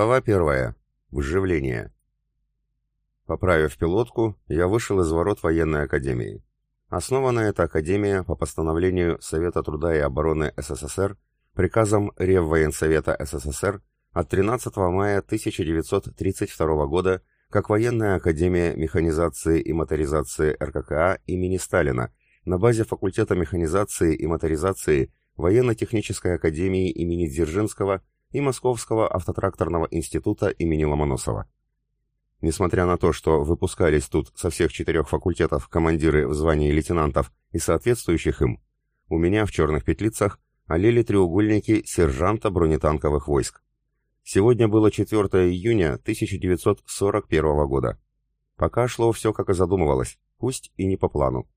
Глава первая. Вживление. Поправив пилотку, я вышел из ворот военной академии. Основана эта академия по постановлению Совета труда и обороны СССР приказом Реввоенсовета СССР от 13 мая 1932 года как военная академия механизации и моторизации РККА имени Сталина на базе факультета механизации и моторизации военно-технической академии имени Дзержинского и Московского автотракторного института имени Ломоносова. Несмотря на то, что выпускались тут со всех четырех факультетов командиры в звании лейтенантов и соответствующих им, у меня в черных петлицах олели треугольники сержанта бронетанковых войск. Сегодня было 4 июня 1941 года. Пока шло все, как и задумывалось, пусть и не по плану.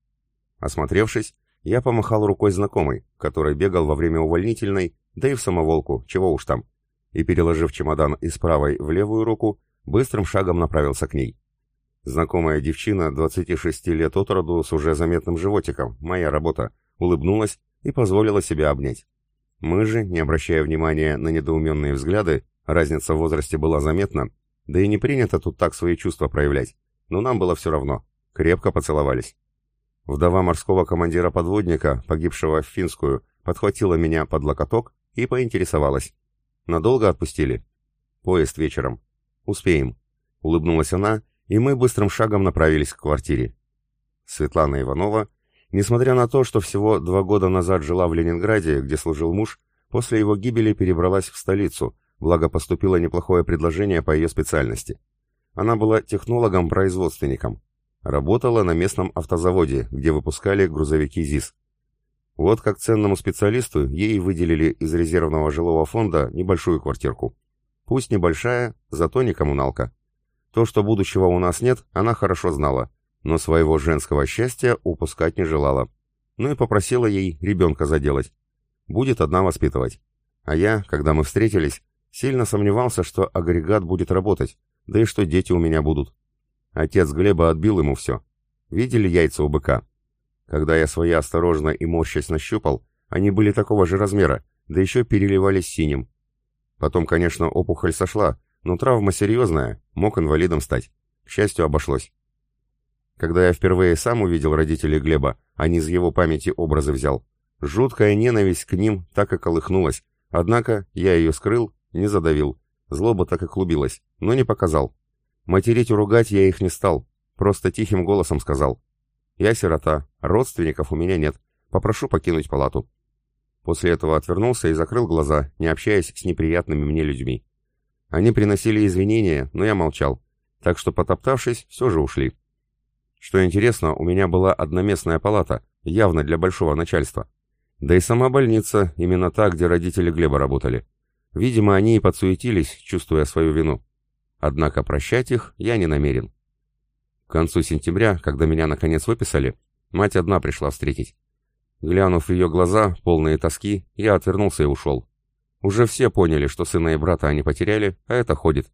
Осмотревшись, я помахал рукой знакомой, который бегал во время увольнительной да и в самоволку, чего уж там, и, переложив чемодан из правой в левую руку, быстрым шагом направился к ней. Знакомая девчина, 26 лет от роду, с уже заметным животиком, моя работа, улыбнулась и позволила себя обнять. Мы же, не обращая внимания на недоуменные взгляды, разница в возрасте была заметна, да и не принято тут так свои чувства проявлять, но нам было все равно, крепко поцеловались. Вдова морского командира-подводника, погибшего в Финскую, подхватила меня под локоток и поинтересовалась. «Надолго отпустили?» «Поезд вечером». «Успеем», — улыбнулась она, и мы быстрым шагом направились к квартире. Светлана Иванова, несмотря на то, что всего два года назад жила в Ленинграде, где служил муж, после его гибели перебралась в столицу, благо поступило неплохое предложение по ее специальности. Она была технологом-производственником. Работала на местном автозаводе, где выпускали грузовики ЗИС. Вот как ценному специалисту ей выделили из резервного жилого фонда небольшую квартирку. Пусть небольшая, зато не коммуналка. То, что будущего у нас нет, она хорошо знала, но своего женского счастья упускать не желала. Ну и попросила ей ребенка заделать. Будет одна воспитывать. А я, когда мы встретились, сильно сомневался, что агрегат будет работать, да и что дети у меня будут. Отец Глеба отбил ему все. Видели яйца у быка? Когда я свои осторожно и морщась нащупал, они были такого же размера, да еще переливались синим. Потом, конечно, опухоль сошла, но травма серьезная, мог инвалидом стать. К счастью, обошлось. Когда я впервые сам увидел родителей Глеба, а не из его памяти образы взял, жуткая ненависть к ним так и колыхнулась, однако я ее скрыл, не задавил. Злоба так и клубилась, но не показал. Материть и ругать я их не стал, просто тихим голосом сказал. Я сирота, родственников у меня нет. Попрошу покинуть палату. После этого отвернулся и закрыл глаза, не общаясь с неприятными мне людьми. Они приносили извинения, но я молчал. Так что, потоптавшись, все же ушли. Что интересно, у меня была одноместная палата, явно для большого начальства. Да и сама больница, именно та, где родители Глеба работали. Видимо, они и подсуетились, чувствуя свою вину. Однако прощать их я не намерен. Концу сентября, когда меня наконец выписали, мать одна пришла встретить. Глянув в ее глаза, полные тоски, я отвернулся и ушел. Уже все поняли, что сына и брата они потеряли, а это ходит.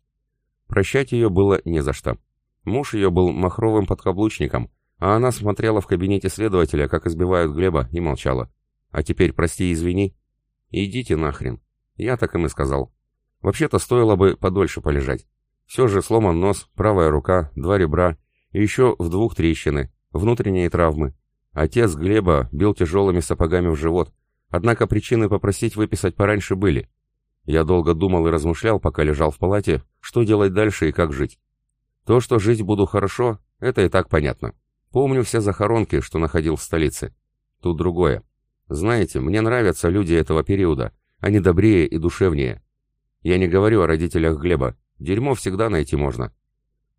Прощать ее было не за что. Муж ее был махровым подкаблучником, а она смотрела в кабинете следователя, как избивают Глеба, и молчала. А теперь прости и извини. Идите нахрен. Я так им и сказал. Вообще-то стоило бы подольше полежать. Все же сломан нос, правая рука, два ребра — еще в двух трещины, внутренние травмы. Отец Глеба бил тяжелыми сапогами в живот, однако причины попросить выписать пораньше были. Я долго думал и размышлял, пока лежал в палате, что делать дальше и как жить. То, что жить буду хорошо, это и так понятно. Помню все захоронки, что находил в столице. Тут другое. Знаете, мне нравятся люди этого периода. Они добрее и душевнее. Я не говорю о родителях Глеба. Дерьмо всегда найти можно.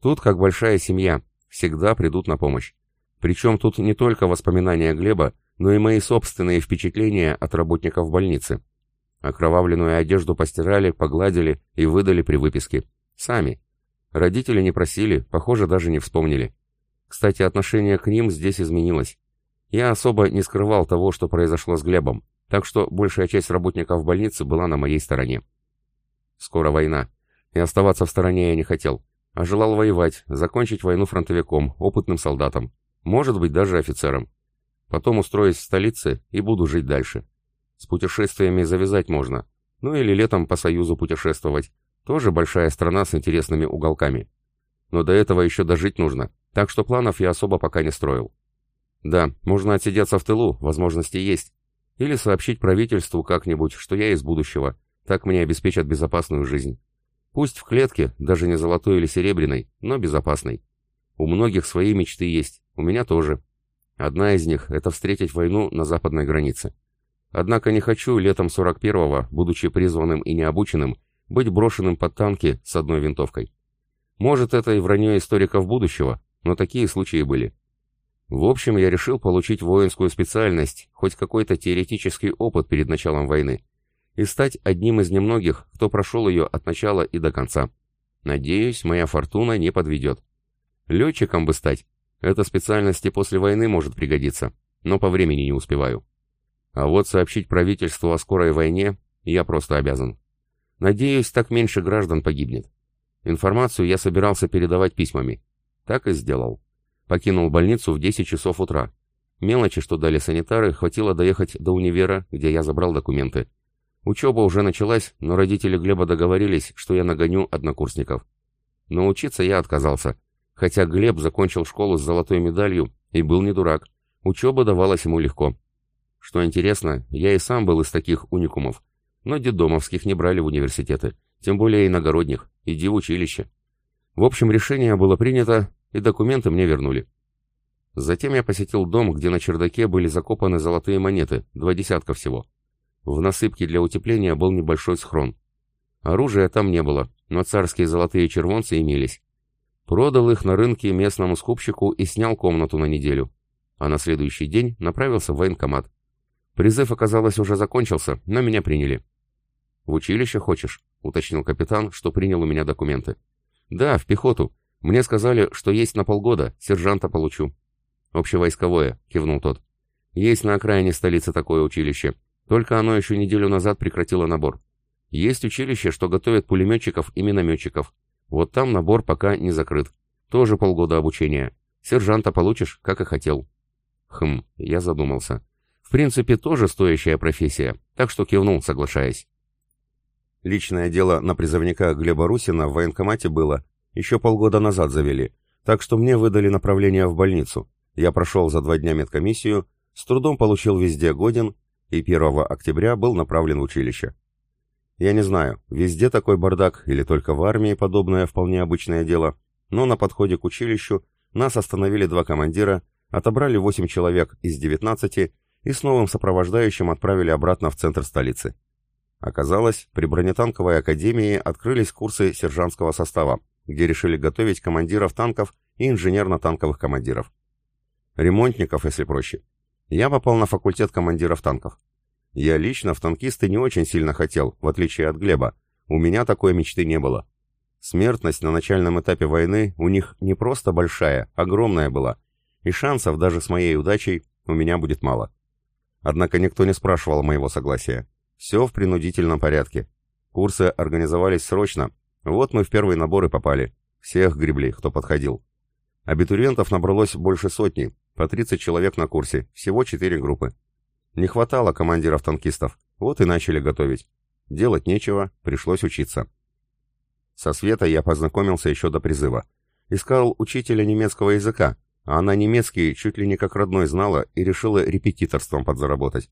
Тут как большая семья всегда придут на помощь. Причем тут не только воспоминания Глеба, но и мои собственные впечатления от работников больницы. Окровавленную одежду постирали, погладили и выдали при выписке. Сами. Родители не просили, похоже, даже не вспомнили. Кстати, отношение к ним здесь изменилось. Я особо не скрывал того, что произошло с Глебом, так что большая часть работников больницы была на моей стороне. Скоро война, и оставаться в стороне я не хотел а желал воевать, закончить войну фронтовиком, опытным солдатом, может быть даже офицером. Потом устроюсь в столице и буду жить дальше. С путешествиями завязать можно, ну или летом по Союзу путешествовать, Тоже большая страна с интересными уголками. Но до этого еще дожить нужно, так что планов я особо пока не строил. Да, можно отсидеться в тылу, возможности есть. Или сообщить правительству как-нибудь, что я из будущего. Так мне обеспечат безопасную жизнь. Пусть в клетке, даже не золотой или серебряной, но безопасной. У многих свои мечты есть, у меня тоже. Одна из них — это встретить войну на западной границе. Однако не хочу летом 41-го, будучи призванным и необученным, быть брошенным под танки с одной винтовкой. Может, это и вранье историков будущего, но такие случаи были. В общем, я решил получить воинскую специальность, хоть какой-то теоретический опыт перед началом войны, и стать одним из немногих, кто прошел ее от начала и до конца. Надеюсь, моя фортуна не подведет. Летчиком бы стать. Эта специальность и после войны может пригодиться, но по времени не успеваю. А вот сообщить правительству о скорой войне я просто обязан. Надеюсь, так меньше граждан погибнет. Информацию я собирался передавать письмами. Так и сделал. Покинул больницу в 10 часов утра. Мелочи, что дали санитары, хватило доехать до универа, где я забрал документы. Учеба уже началась, но родители Глеба договорились, что я нагоню однокурсников. Но учиться я отказался, хотя Глеб закончил школу с золотой медалью и был не дурак. Учеба давалась ему легко. Что интересно, я и сам был из таких уникумов, но детдомовских не брали в университеты, тем более иногородних, иди в училище. В общем, решение было принято, и документы мне вернули. Затем я посетил дом, где на чердаке были закопаны золотые монеты, два десятка всего. В насыпке для утепления был небольшой схрон. Оружия там не было, но царские золотые червонцы имелись. Продал их на рынке местному скупщику и снял комнату на неделю. А на следующий день направился в военкомат. Призыв, оказалось, уже закончился, но меня приняли. «В училище хочешь?» — уточнил капитан, что принял у меня документы. «Да, в пехоту. Мне сказали, что есть на полгода, сержанта получу. Общевойсковое, кивнул тот. Есть на окраине столицы такое училище. Только оно еще неделю назад прекратило набор. Есть училище, что готовит пулеметчиков и минометчиков. Вот там набор пока не закрыт. Тоже полгода обучения. Сержанта получишь, как и хотел. Хм, я задумался. В принципе, тоже стоящая профессия, так что кивнул, соглашаясь. Личное дело на призывника Глеба Русина в военкомате было еще полгода назад завели, так что мне выдали направление в больницу. Я прошел за два дня медкомиссию, с трудом получил везде годен и 1 октября был направлен в училище. Я не знаю, везде такой бардак или только в армии подобное вполне обычное дело, но на подходе к училищу нас остановили два командира, отобрали 8 человек из 19 и с новым сопровождающим отправили обратно в центр столицы. Оказалось, при бронетанковой академии открылись курсы сержантского состава, где решили готовить командиров танков и инженерно-танковых командиров. Ремонтников, если проще. Я попал на факультет командиров танков. Я лично в танкисты не очень сильно хотел, в отличие от Глеба. У меня такой мечты не было. Смертность на начальном этапе войны у них не просто большая, огромная была. И шансов даже с моей удачей у меня будет мало. Однако никто не спрашивал моего согласия. Все в принудительном порядке. Курсы организовались срочно, вот мы в первые наборы попали. Всех гребли, кто подходил. Абитуриентов набралось больше сотни, по 30 человек на курсе, всего 4 группы. Не хватало командиров-танкистов, вот и начали готовить. Делать нечего, пришлось учиться. Со Светой я познакомился еще до призыва. Искал учителя немецкого языка, а она немецкий чуть ли не как родной знала и решила репетиторством подзаработать.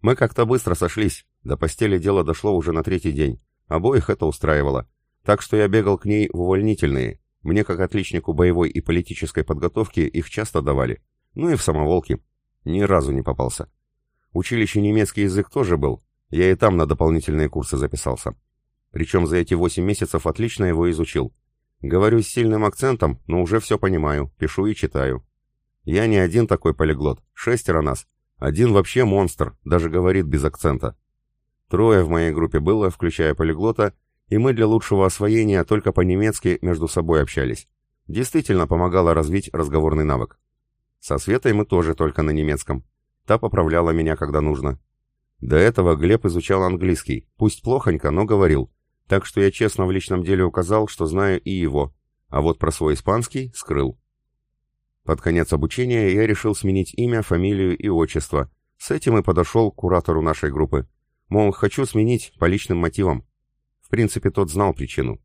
Мы как-то быстро сошлись, до постели дело дошло уже на третий день. Обоих это устраивало. Так что я бегал к ней в увольнительные. Мне, как отличнику боевой и политической подготовки, их часто давали. Ну и в самоволке. Ни разу не попался. Училище немецкий язык тоже был. Я и там на дополнительные курсы записался. Причем за эти восемь месяцев отлично его изучил. Говорю с сильным акцентом, но уже все понимаю, пишу и читаю. Я не один такой полиглот, шестеро нас. Один вообще монстр, даже говорит без акцента. Трое в моей группе было, включая полиглота, и мы для лучшего освоения только по-немецки между собой общались. Действительно помогало развить разговорный навык. Со Светой мы тоже только на немецком. Та поправляла меня, когда нужно. До этого Глеб изучал английский, пусть плохонько, но говорил, так что я честно в личном деле указал, что знаю и его, а вот про свой испанский скрыл. Под конец обучения я решил сменить имя, фамилию и отчество. С этим и подошел к куратору нашей группы. Мол, хочу сменить по личным мотивам принципе, тот знал причину.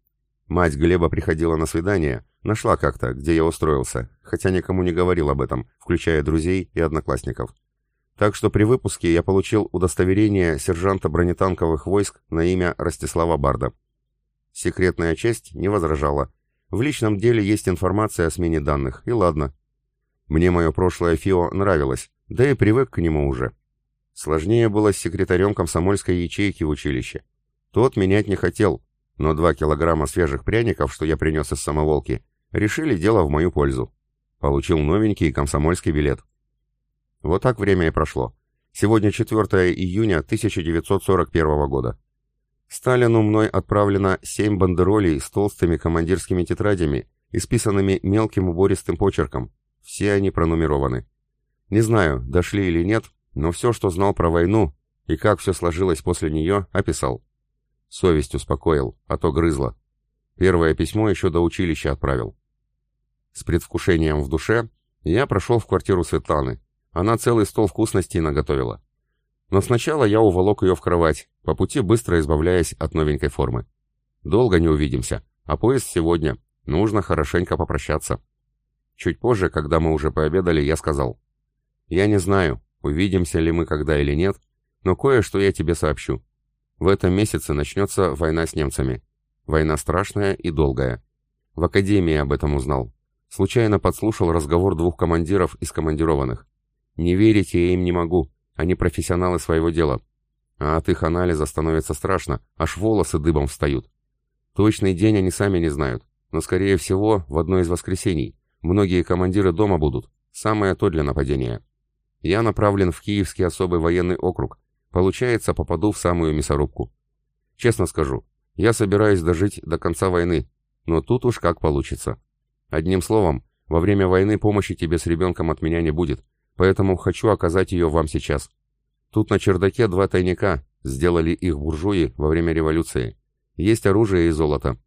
Мать Глеба приходила на свидание, нашла как-то, где я устроился, хотя никому не говорил об этом, включая друзей и одноклассников. Так что при выпуске я получил удостоверение сержанта бронетанковых войск на имя Ростислава Барда. Секретная часть не возражала. В личном деле есть информация о смене данных, и ладно. Мне мое прошлое ФИО нравилось, да и привык к нему уже. Сложнее было с секретарем комсомольской ячейки в училище. Тот менять не хотел, но два килограмма свежих пряников, что я принес из самоволки, решили дело в мою пользу. Получил новенький комсомольский билет. Вот так время и прошло. Сегодня 4 июня 1941 года. Сталину мной отправлено семь бандеролей с толстыми командирскими тетрадями, исписанными мелким убористым почерком. Все они пронумерованы. Не знаю, дошли или нет, но все, что знал про войну и как все сложилось после нее, описал. Совесть успокоил, а то грызла. Первое письмо еще до училища отправил. С предвкушением в душе я прошел в квартиру Светланы, она целый стол вкусностей наготовила. Но сначала я уволок ее в кровать, по пути быстро избавляясь от новенькой формы. Долго не увидимся, а поезд сегодня. Нужно хорошенько попрощаться. Чуть позже, когда мы уже пообедали, я сказал. Я не знаю, увидимся ли мы когда или нет, но кое-что я тебе сообщу. В этом месяце начнется война с немцами. Война страшная и долгая. В академии об этом узнал. Случайно подслушал разговор двух командиров из командированных. Не верить я им не могу, они профессионалы своего дела. А от их анализа становится страшно, аж волосы дыбом встают. Точный день они сами не знают, но, скорее всего, в одно из воскресений. Многие командиры дома будут, самое то для нападения. Я направлен в Киевский особый военный округ. Получается, попаду в самую мясорубку. Честно скажу, я собираюсь дожить до конца войны, но тут уж как получится. Одним словом, во время войны помощи тебе с ребенком от меня не будет, поэтому хочу оказать ее вам сейчас. Тут на чердаке два тайника, сделали их буржуи во время революции. Есть оружие и золото.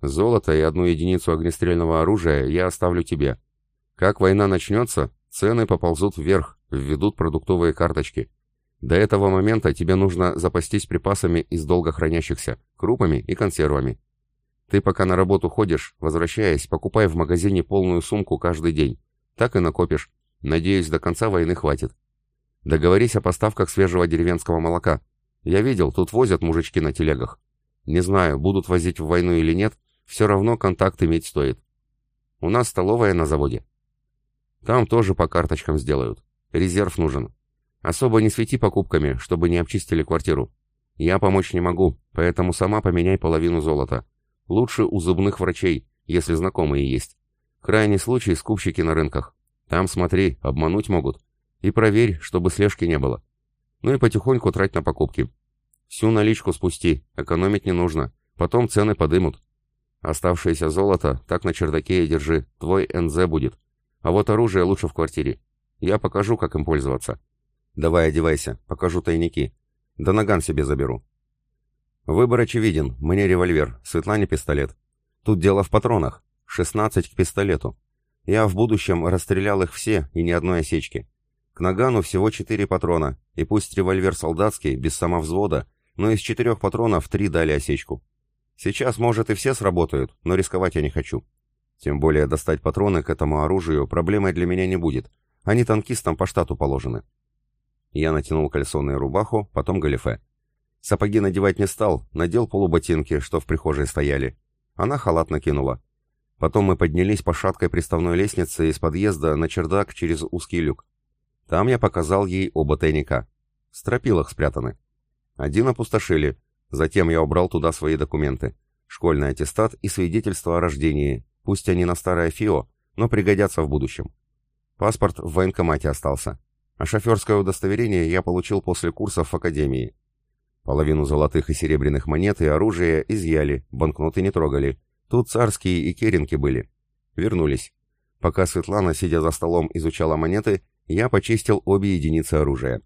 Золото и одну единицу огнестрельного оружия я оставлю тебе. Как война начнется, цены поползут вверх, введут продуктовые карточки. До этого момента тебе нужно запастись припасами из долго хранящихся, крупами и консервами. Ты пока на работу ходишь, возвращаясь, покупай в магазине полную сумку каждый день. Так и накопишь. Надеюсь, до конца войны хватит. Договорись о поставках свежего деревенского молока. Я видел, тут возят мужички на телегах. Не знаю, будут возить в войну или нет, все равно контакт иметь стоит. У нас столовая на заводе. Там тоже по карточкам сделают. Резерв нужен. Особо не свети покупками, чтобы не обчистили квартиру. Я помочь не могу, поэтому сама поменяй половину золота. Лучше у зубных врачей, если знакомые есть. Крайний случай скупщики на рынках. Там, смотри, обмануть могут. И проверь, чтобы слежки не было. Ну и потихоньку трать на покупки. Всю наличку спусти, экономить не нужно. Потом цены подымут. Оставшееся золото так на чердаке и держи, твой НЗ будет. А вот оружие лучше в квартире. Я покажу, как им пользоваться. Давай одевайся, покажу тайники. Да наган себе заберу. Выбор очевиден. Мне револьвер, Светлане пистолет. Тут дело в патронах. 16 к пистолету. Я в будущем расстрелял их все и ни одной осечки. К нагану всего четыре патрона, и пусть револьвер солдатский, без самовзвода, но из четырех патронов три дали осечку. Сейчас, может, и все сработают, но рисковать я не хочу. Тем более достать патроны к этому оружию проблемой для меня не будет. Они танкистам по штату положены. Я натянул кальсоны рубаху, потом галифе. Сапоги надевать не стал, надел полуботинки, что в прихожей стояли. Она халат накинула. Потом мы поднялись по шаткой приставной лестнице из подъезда на чердак через узкий люк. Там я показал ей оба тайника. В стропилах спрятаны. Один опустошили. Затем я убрал туда свои документы. Школьный аттестат и свидетельство о рождении. Пусть они на старое ФИО, но пригодятся в будущем. Паспорт в военкомате остался. А шоферское удостоверение я получил после курсов в академии. Половину золотых и серебряных монет и оружия изъяли, банкноты не трогали. Тут царские и керенки были. Вернулись. Пока Светлана, сидя за столом, изучала монеты, я почистил обе единицы оружия.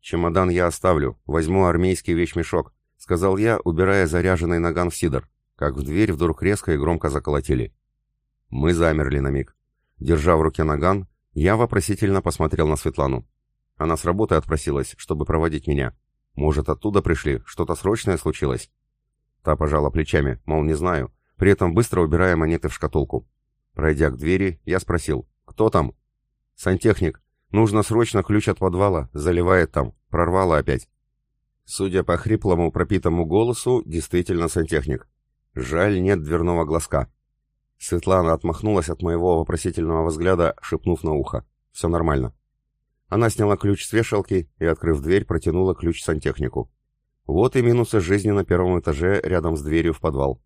«Чемодан я оставлю, возьму армейский вещмешок», — сказал я, убирая заряженный наган в сидор, как в дверь вдруг резко и громко заколотили. Мы замерли на миг. Держа в руке наган, я вопросительно посмотрел на Светлану. Она с работы отпросилась, чтобы проводить меня. Может, оттуда пришли, что-то срочное случилось? Та пожала плечами, мол, не знаю, при этом быстро убирая монеты в шкатулку. Пройдя к двери, я спросил, кто там? Сантехник. Нужно срочно ключ от подвала, заливает там, прорвало опять. Судя по хриплому пропитому голосу, действительно сантехник. Жаль, нет дверного глазка. Светлана отмахнулась от моего вопросительного взгляда, шепнув на ухо. «Все нормально». Она сняла ключ с вешалки и, открыв дверь, протянула ключ сантехнику. Вот и минусы жизни на первом этаже рядом с дверью в подвал.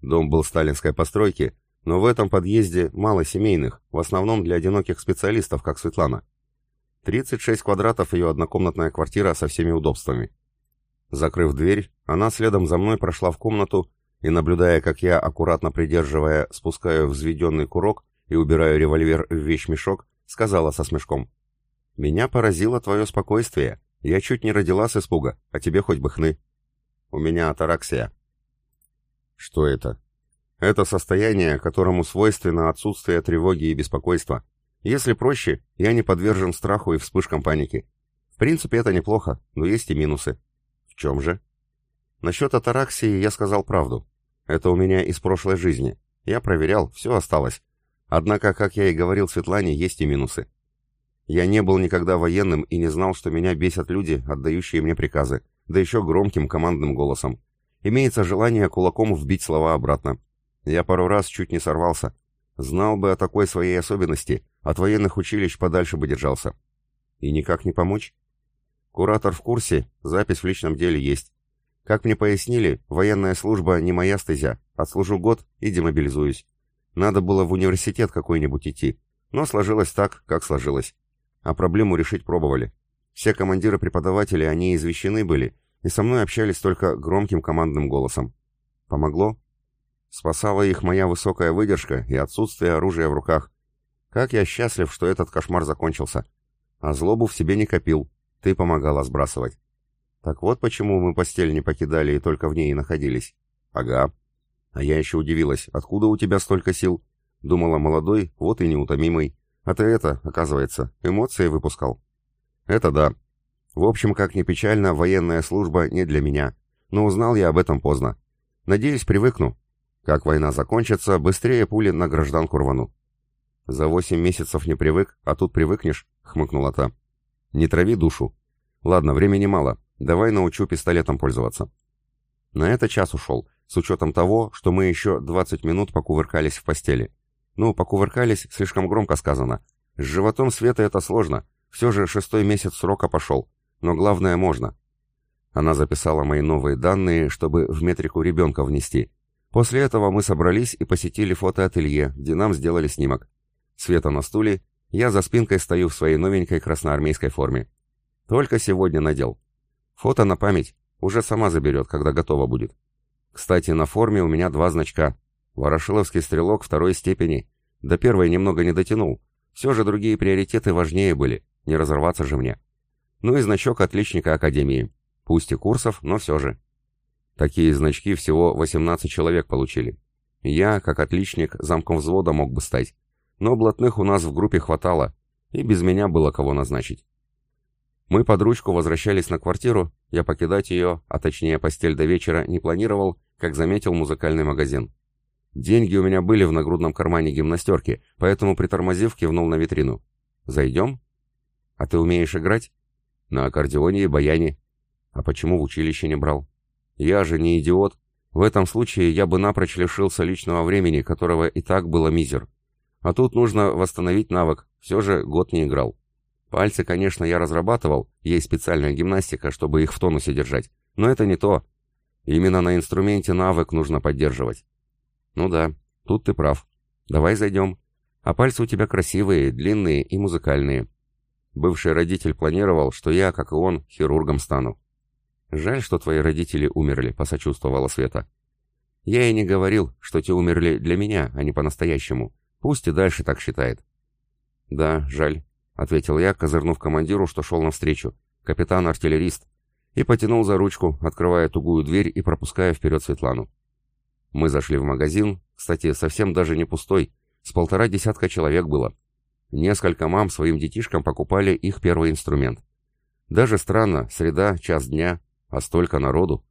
Дом был сталинской постройки, но в этом подъезде мало семейных, в основном для одиноких специалистов, как Светлана. 36 квадратов ее однокомнатная квартира со всеми удобствами. Закрыв дверь, она следом за мной прошла в комнату и, наблюдая, как я, аккуратно придерживая, спускаю взведенный курок и убираю револьвер в вещмешок, сказала со смешком. «Меня поразило твое спокойствие. Я чуть не родила с испуга, а тебе хоть бы хны. У меня атараксия». «Что это?» «Это состояние, которому свойственно отсутствие тревоги и беспокойства. Если проще, я не подвержен страху и вспышкам паники. В принципе, это неплохо, но есть и минусы». «В чем же?» «Насчет атараксии я сказал правду. Это у меня из прошлой жизни. Я проверял, все осталось. Однако, как я и говорил Светлане, есть и минусы. Я не был никогда военным и не знал, что меня бесят люди, отдающие мне приказы, да еще громким командным голосом. Имеется желание кулаком вбить слова обратно. Я пару раз чуть не сорвался. Знал бы о такой своей особенности, от военных училищ подальше бы держался. И никак не помочь? Куратор в курсе, запись в личном деле есть. Как мне пояснили, военная служба не моя стезя. Отслужу год и демобилизуюсь. Надо было в университет какой-нибудь идти, но сложилось так, как сложилось. А проблему решить пробовали. Все командиры-преподаватели, они извещены были, и со мной общались только громким командным голосом. Помогло? Спасала их моя высокая выдержка и отсутствие оружия в руках. Как я счастлив, что этот кошмар закончился. А злобу в себе не копил. Ты помогала сбрасывать. Так вот почему мы постель не покидали и только в ней и находились. Ага. А я еще удивилась, откуда у тебя столько сил? Думала, молодой, вот и неутомимый. А ты это, оказывается, эмоции выпускал. Это да. В общем, как ни печально, военная служба не для меня. Но узнал я об этом поздно. Надеюсь, привыкну. Как война закончится, быстрее пули на гражданку рвану. За восемь месяцев не привык, а тут привыкнешь, хмыкнула та. Не трави душу. Ладно, времени мало. Давай научу пистолетом пользоваться. На это час ушел, с учетом того, что мы еще 20 минут покувыркались в постели. Ну, покувыркались, слишком громко сказано. С животом Света это сложно. Все же шестой месяц срока пошел. Но главное можно. Она записала мои новые данные, чтобы в метрику ребенка внести. После этого мы собрались и посетили фотоателье, где нам сделали снимок. Света на стуле, я за спинкой стою в своей новенькой красноармейской форме. Только сегодня надел. Фото на память. Уже сама заберет, когда готова будет. Кстати, на форме у меня два значка. Ворошиловский стрелок второй степени. До первой немного не дотянул. Все же другие приоритеты важнее были. Не разорваться же мне. Ну и значок отличника Академии. Пусть и курсов, но все же. Такие значки всего 18 человек получили. Я, как отличник, замком взвода мог бы стать. Но блатных у нас в группе хватало, и без меня было кого назначить. Мы под ручку возвращались на квартиру, я покидать ее, а точнее постель до вечера, не планировал, как заметил музыкальный магазин. Деньги у меня были в нагрудном кармане гимнастерки, поэтому, притормозив, кивнул на витрину. «Зайдем?» «А ты умеешь играть?» «На аккордеоне и баяне». «А почему в училище не брал?» «Я же не идиот. В этом случае я бы напрочь лишился личного времени, которого и так было мизер. А тут нужно восстановить навык, все же год не играл». Пальцы, конечно, я разрабатывал, есть специальная гимнастика, чтобы их в тонусе держать, но это не то. Именно на инструменте навык нужно поддерживать. Ну да, тут ты прав. Давай зайдем. А пальцы у тебя красивые, длинные и музыкальные. Бывший родитель планировал, что я, как и он, хирургом стану. Жаль, что твои родители умерли, посочувствовала Света. Я и не говорил, что те умерли для меня, а не по-настоящему. Пусть и дальше так считает. Да, жаль. — ответил я, козырнув командиру, что шел навстречу. «Капитан-артиллерист». И потянул за ручку, открывая тугую дверь и пропуская вперед Светлану. Мы зашли в магазин, кстати, совсем даже не пустой, с полтора десятка человек было. Несколько мам своим детишкам покупали их первый инструмент. Даже странно, среда, час дня, а столько народу.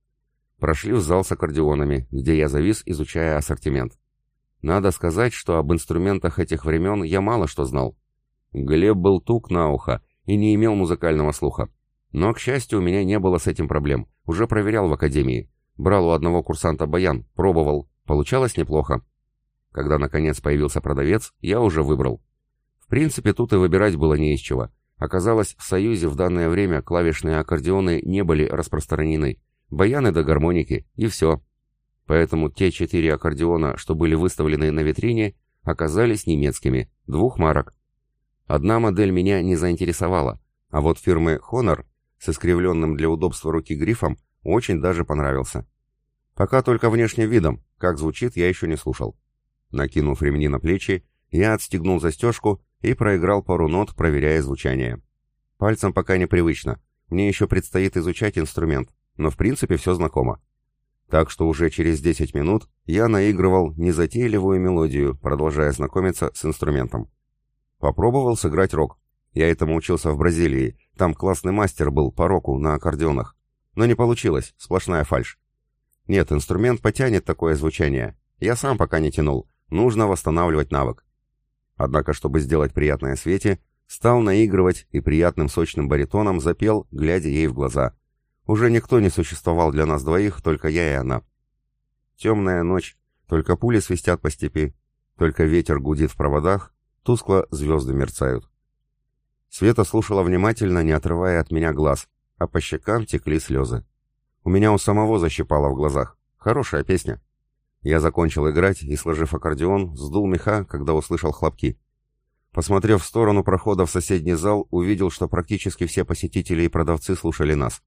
Прошли в зал с аккордеонами, где я завис, изучая ассортимент. Надо сказать, что об инструментах этих времен я мало что знал. Глеб был тук на ухо и не имел музыкального слуха. Но, к счастью, у меня не было с этим проблем. Уже проверял в академии. Брал у одного курсанта баян, пробовал. Получалось неплохо. Когда, наконец, появился продавец, я уже выбрал. В принципе, тут и выбирать было не из чего. Оказалось, в Союзе в данное время клавишные аккордеоны не были распространены. Баяны до гармоники, и все. Поэтому те четыре аккордеона, что были выставлены на витрине, оказались немецкими, двух марок. Одна модель меня не заинтересовала, а вот фирмы Honor с искривленным для удобства руки грифом очень даже понравился. Пока только внешним видом, как звучит, я еще не слушал. Накинув ремни на плечи, я отстегнул застежку и проиграл пару нот, проверяя звучание. Пальцем пока непривычно, мне еще предстоит изучать инструмент, но в принципе все знакомо. Так что уже через 10 минут я наигрывал незатейливую мелодию, продолжая знакомиться с инструментом. Попробовал сыграть рок. Я этому учился в Бразилии, там классный мастер был по року на аккордеонах. Но не получилось, сплошная фальшь. Нет, инструмент потянет такое звучание. Я сам пока не тянул, нужно восстанавливать навык. Однако, чтобы сделать приятное Свете, стал наигрывать и приятным сочным баритоном запел, глядя ей в глаза. Уже никто не существовал для нас двоих, только я и она. Темная ночь, только пули свистят по степи, только ветер гудит в проводах, тускло звезды мерцают. Света слушала внимательно, не отрывая от меня глаз, а по щекам текли слезы. У меня у самого защипало в глазах. Хорошая песня. Я закончил играть и, сложив аккордеон, сдул меха, когда услышал хлопки. Посмотрев в сторону прохода в соседний зал, увидел, что практически все посетители и продавцы слушали нас.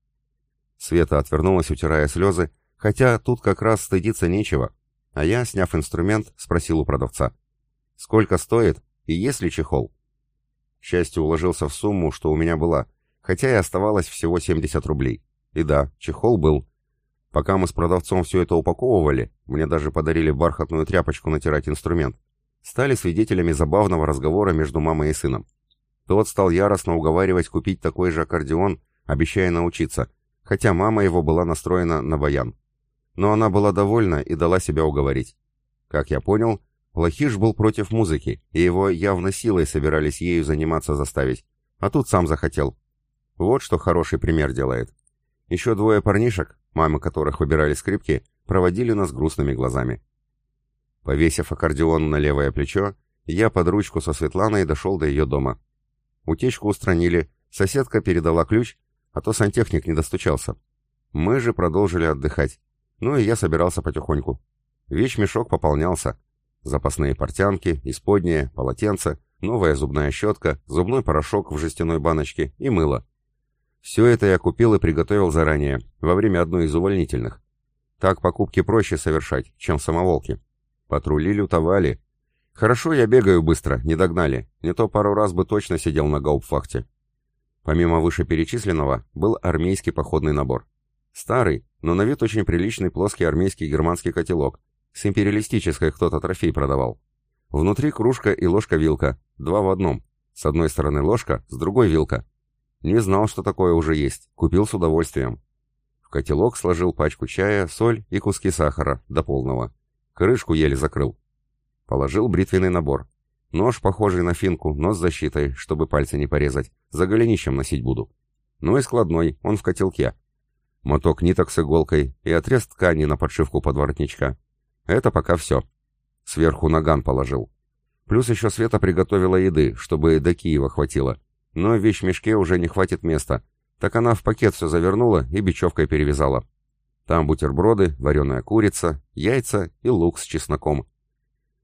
Света отвернулась, утирая слезы, хотя тут как раз стыдиться нечего. А я, сняв инструмент, спросил у продавца. «Сколько стоит и есть ли чехол?» К счастью, уложился в сумму, что у меня была, хотя и оставалось всего 70 рублей. И да, чехол был. Пока мы с продавцом все это упаковывали, мне даже подарили бархатную тряпочку натирать инструмент, стали свидетелями забавного разговора между мамой и сыном. Тот стал яростно уговаривать купить такой же аккордеон, обещая научиться, хотя мама его была настроена на баян. Но она была довольна и дала себя уговорить. Как я понял, Плохиш был против музыки, и его явно силой собирались ею заниматься заставить, а тут сам захотел. Вот что хороший пример делает. Еще двое парнишек, мамы которых выбирали скрипки, проводили нас грустными глазами. Повесив аккордеон на левое плечо, я под ручку со Светланой дошел до ее дома. Утечку устранили, соседка передала ключ, а то сантехник не достучался. Мы же продолжили отдыхать. Ну и я собирался потихоньку. Вещмешок пополнялся. Запасные портянки, исподние, полотенце, новая зубная щетка, зубной порошок в жестяной баночке и мыло. Все это я купил и приготовил заранее, во время одной из увольнительных. Так покупки проще совершать, чем самоволки. Патрули лютовали. Хорошо я бегаю быстро, не догнали, не то пару раз бы точно сидел на гаупфахте. Помимо вышеперечисленного, был армейский походный набор. Старый, но на вид очень приличный плоский армейский германский котелок. С империалистической кто-то трофей продавал. Внутри кружка и ложка-вилка, два в одном. С одной стороны ложка, с другой вилка. Не знал, что такое уже есть, купил с удовольствием. В котелок сложил пачку чая, соль и куски сахара, до полного. Крышку еле закрыл. Положил бритвенный набор. Нож, похожий на финку, но с защитой, чтобы пальцы не порезать. За голенищем носить буду. Ну и складной, он в котелке. Моток ниток с иголкой и отрез ткани на подшивку подворотничка. Это пока все. Сверху наган положил. Плюс еще Света приготовила еды, чтобы до Киева хватило. Но в вещмешке уже не хватит места. Так она в пакет все завернула и бечевкой перевязала. Там бутерброды, вареная курица, яйца и лук с чесноком.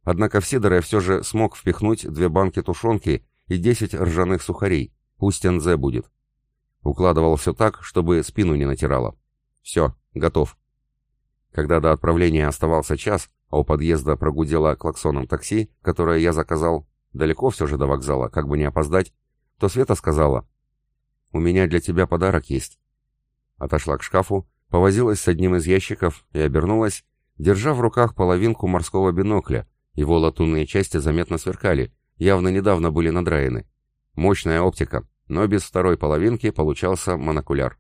Однако в Сидор я все же смог впихнуть две банки тушенки и десять ржаных сухарей. Пусть НЗ будет. Укладывал все так, чтобы спину не натирало. Все, готов. Когда до отправления оставался час, а у подъезда прогудело клаксоном такси, которое я заказал, далеко все же до вокзала, как бы не опоздать, то Света сказала, «У меня для тебя подарок есть». Отошла к шкафу, повозилась с одним из ящиков и обернулась, держа в руках половинку морского бинокля, его латунные части заметно сверкали, явно недавно были надраены. Мощная оптика, но без второй половинки получался монокуляр.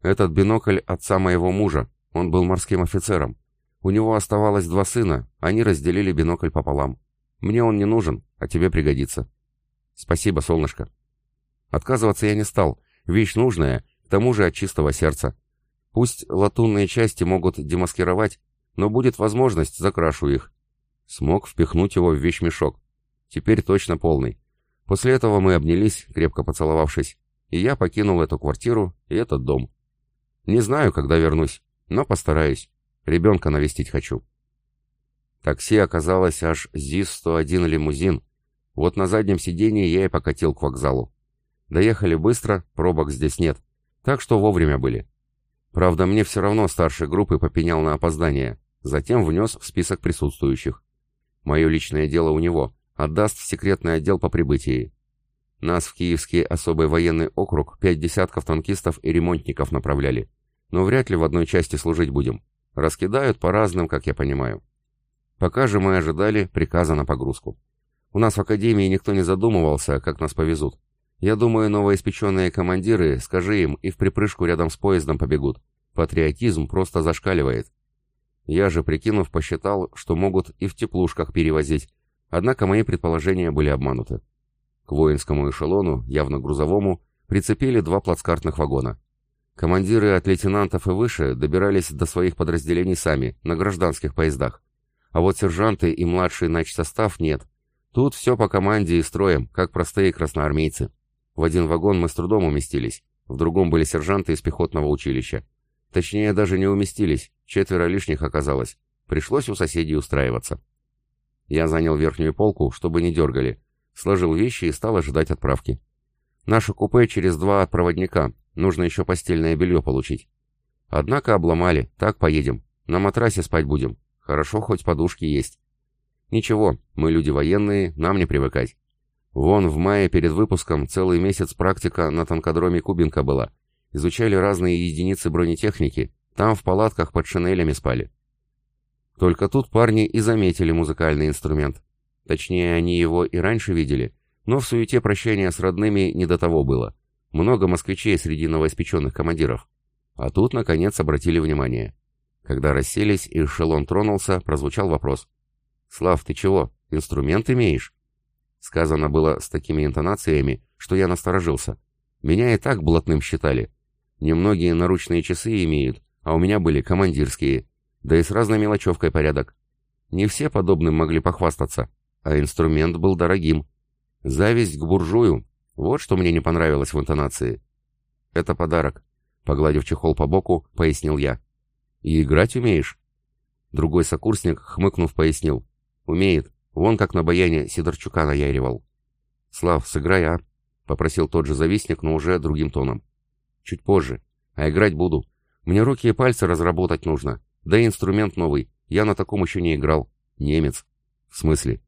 Этот бинокль отца моего мужа, Он был морским офицером. У него оставалось два сына, они разделили бинокль пополам. Мне он не нужен, а тебе пригодится. Спасибо, солнышко. Отказываться я не стал. Вещь нужная, к тому же от чистого сердца. Пусть латунные части могут демаскировать, но будет возможность, закрашу их. Смог впихнуть его в вещмешок. Теперь точно полный. После этого мы обнялись, крепко поцеловавшись, и я покинул эту квартиру и этот дом. Не знаю, когда вернусь, но постараюсь. Ребенка навестить хочу. Такси оказалось аж ЗИС-101 лимузин. Вот на заднем сидении я и покатил к вокзалу. Доехали быстро, пробок здесь нет, так что вовремя были. Правда, мне все равно старший группы попенял на опоздание, затем внес в список присутствующих. Мое личное дело у него, отдаст в секретный отдел по прибытии. Нас в Киевский особый военный округ пять десятков танкистов и ремонтников направляли. Но вряд ли в одной части служить будем. Раскидают по разным, как я понимаю. Пока же мы ожидали приказа на погрузку. У нас в академии никто не задумывался, как нас повезут. Я думаю, новоиспеченные командиры, скажи им, и в припрыжку рядом с поездом побегут. Патриотизм просто зашкаливает. Я же, прикинув, посчитал, что могут и в теплушках перевозить, однако мои предположения были обмануты. К воинскому эшелону, явно грузовому, прицепили два плацкартных вагона. Командиры от лейтенантов и выше добирались до своих подразделений сами, на гражданских поездах. А вот сержанты и младший начсостав нет. Тут все по команде и строем, как простые красноармейцы. В один вагон мы с трудом уместились, в другом были сержанты из пехотного училища. Точнее, даже не уместились, четверо лишних оказалось. Пришлось у соседей устраиваться. Я занял верхнюю полку, чтобы не дергали, сложил вещи и стал ожидать отправки. Наше купе через два от проводника, нужно еще постельное белье получить. Однако обломали, так поедем, на матрасе спать будем, хорошо хоть подушки есть. Ничего, мы люди военные, нам не привыкать. Вон в мае перед выпуском целый месяц практика на танкодроме Кубинка была. Изучали разные единицы бронетехники, там в палатках под шинелями спали. Только тут парни и заметили музыкальный инструмент. Точнее, они его и раньше видели, но в суете прощания с родными не до того было. Много москвичей среди новоиспеченных командиров. А тут, наконец, обратили внимание. Когда расселись и эшелон тронулся, прозвучал вопрос. «Слав, ты чего, инструмент имеешь?» Сказано было с такими интонациями, что я насторожился. Меня и так блатным считали. Немногие наручные часы имеют, а у меня были командирские, да и с разной мелочевкой порядок. Не все подобным могли похвастаться а инструмент был дорогим. Зависть к буржую — вот что мне не понравилось в интонации. «Это подарок», — погладив чехол по боку, пояснил я. «И играть умеешь?» Другой сокурсник, хмыкнув, пояснил. «Умеет. Вон как на баяне Сидорчука наяривал». «Слав, сыграй, а?» — попросил тот же завистник, но уже другим тоном. «Чуть позже. А играть буду. Мне руки и пальцы разработать нужно. Да и инструмент новый. Я на таком еще не играл. Немец». «В смысле?»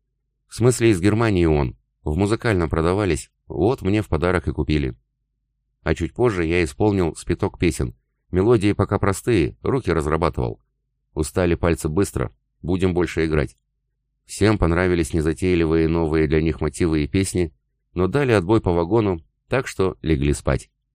В смысле, из Германии он. В музыкальном продавались, вот мне в подарок и купили. А чуть позже я исполнил спиток песен. Мелодии пока простые, руки разрабатывал. Устали пальцы быстро, будем больше играть. Всем понравились незатейливые новые для них мотивы и песни, но дали отбой по вагону, так что легли спать.